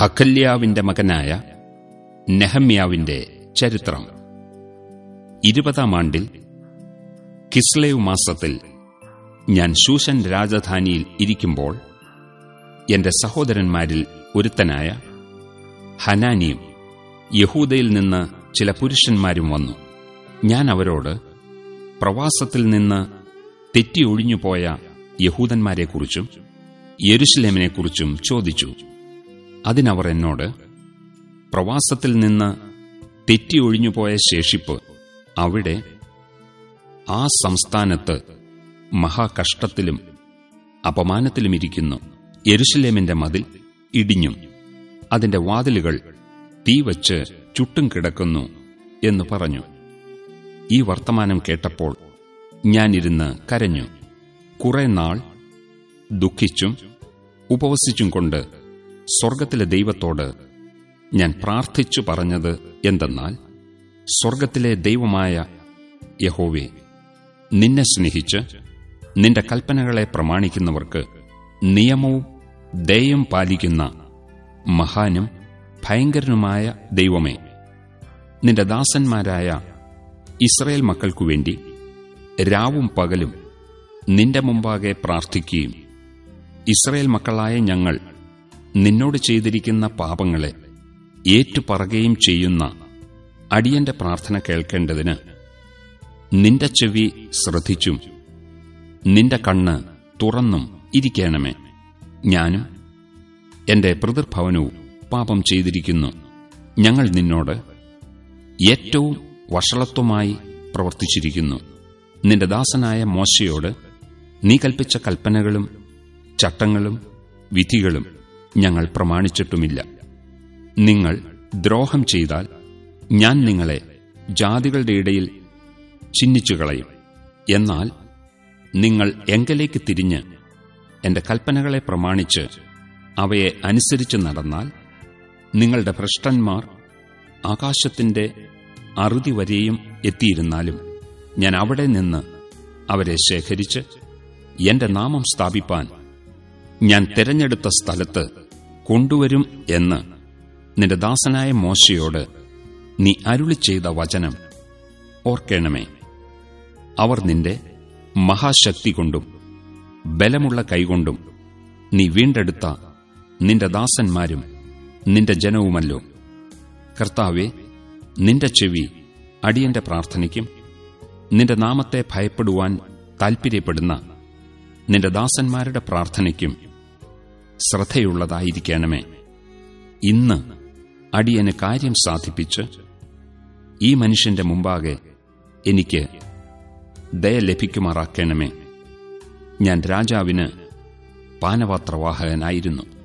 ഹക്കല്യാവിന്റെ മകനായ നെഹമ്യാവിന്റെ ചരിത്രം. ഇരുപതാം ആണ്ടിൽ കിസ്ലേവ് മാസത്തിൽ ഞാൻ ശൂഷൻ രാജധാനിയിൽ ഇരിക്കുമ്പോൾ എന്റെ സഹോദരന്മാരിൽ ഒരുത്തനായ ഹനാനിയും യഹൂദയിൽ നിന്ന് ചില പുരുഷന്മാരും വന്നു. ഞാൻ അവരോട് പ്രവാസത്തിൽ നിന്ന് തെറ്റിയൊഴിഞ്ഞുപോയ യഹൂദന്മാരെക്കുറിച്ചും യെരുഷലേമിനെക്കുറിച്ചും ചോദിച്ചു. അതിനവർ എന്നോട് പ്രവാസത്തിൽ നിന്ന് തെറ്റിയൊഴിഞ്ഞുപോയ ശേഷിപ്പ് അവിടെ ആ സംസ്ഥാനത്ത് മഹാകഷ്ടത്തിലും അപമാനത്തിലുമിരിക്കുന്നു യെരുഷലേമിന്റെ മതിൽ ഇടിഞ്ഞും അതിന്റെ വാതിലുകൾ തീവച്ച് ചുട്ടും കിടക്കുന്നു എന്ന് പറഞ്ഞു. ഈ വർത്തമാനം കേട്ടപ്പോൾ ഞാനിരുന്ന് കരഞ്ഞു. കുറെ നാൾ ദുഃഖിച്ചും ഉപവസിച്ചും കൊണ്ട് സ്വർഗത്തിലെ ദൈവത്തോട് ഞാൻ പ്രാർത്ഥിച്ചു പറഞ്ഞത് എന്തെന്നാൽ സ്വർഗത്തിലെ ദൈവമായ യഹോവെ നിന്നെ സ്നേഹിച്ച് നിന്റെ കൽപ്പനകളെ പ്രമാണിക്കുന്നവർക്ക് നിയമവും ദയം പാലിക്കുന്ന മഹാനും ഭയങ്കരനുമായ ദൈവമേ നിന്റെ ദാസന്മാരായ ഇസ്രയേൽ മക്കൾക്കു വേണ്ടി രാവും പകലും നിന്റെ മുമ്പാകെ പ്രാർത്ഥിക്കുകയും ഇസ്രയേൽ മക്കളായ ഞങ്ങൾ നിന്നോട് ചെയ്തിരിക്കുന്ന പാപങ്ങളെ ഏറ്റുപറകുകയും ചെയ്യുന്ന അടിയന്റെ പ്രാർത്ഥന കേൾക്കേണ്ടതിന് നിന്റെ ചെവി ശ്രദ്ധിച്ചും നിന്റെ കണ്ണ് തുറന്നും ഇരിക്കണമേ. ഞാനും എന്റെ പ്രതിർഭവനവും പാപം ചെയ്തിരിക്കുന്നു. ഞങ്ങൾ നിന്നോട് ഏറ്റവും വഷളത്വമായി പ്രവർത്തിച്ചിരിക്കുന്നു. നിന്റെ ദാസനായ മോശയോട് നീ കൽപ്പിച്ച കൽപ്പനകളും ചട്ടങ്ങളും വിധികളും ഞങ്ങൾ പ്രമാണിച്ചിട്ടുമില്ല. നിങ്ങൾ ദ്രോഹം ചെയ്താൽ ഞാൻ നിങ്ങളെ ജാതികളുടെ ഇടയിൽ ചിഹ്നിച്ചുകളയും എന്നാൽ നിങ്ങൾ എങ്കലേക്ക് തിരിഞ്ഞ് എന്റെ കൽപ്പനകളെ പ്രമാണിച്ച് അവയെ അനുസരിച്ച് നടന്നാൽ നിങ്ങളുടെ ഭ്രഷ്ടന്മാർ ആകാശത്തിന്റെ അറുതി വരെയും എത്തിയിരുന്നാലും ഞാൻ അവിടെ നിന്ന് അവരെ ശേഖരിച്ച് എന്റെ നാമം സ്ഥാപിപ്പാൻ ഞാൻ തിരഞ്ഞെടുത്ത സ്ഥലത്ത് കൊണ്ടുവരും എന്ന് നിന്റെ ദാസനായ മോശയോട് നീ അരുളി ചെയ്ത വചനം ഓർക്കണമേ. അവർ നിന്റെ മഹാശക്തി കൊണ്ടും ബലമുള്ള കൈകൊണ്ടും നീ വീണ്ടെടുത്ത നിന്റെ ദാസന്മാരും നിന്റെ ജനവുമല്ലോ. കർത്താവെ നിന്റെ ചെവി അടിയന്റെ പ്രാർത്ഥനയ്ക്കും നിന്റെ നാമത്തെ ഭയപ്പെടുവാൻ താൽപ്പര്യപ്പെടുന്ന നിന്റെ ദാസന്മാരുടെ പ്രാർത്ഥനയ്ക്കും ശ്രദ്ധയുള്ളതായിരിക്കണമേ. ഇന്ന് അടിയന് കാര്യം സാധിപ്പിച്ച് ഈ മനുഷ്യന്റെ മുമ്പാകെ എനിക്ക് ദയ ലഭിക്കുമാറാക്കണമേ. ഞാൻ രാജാവിന് പാനപാത്രവാഹകനായിരുന്നു.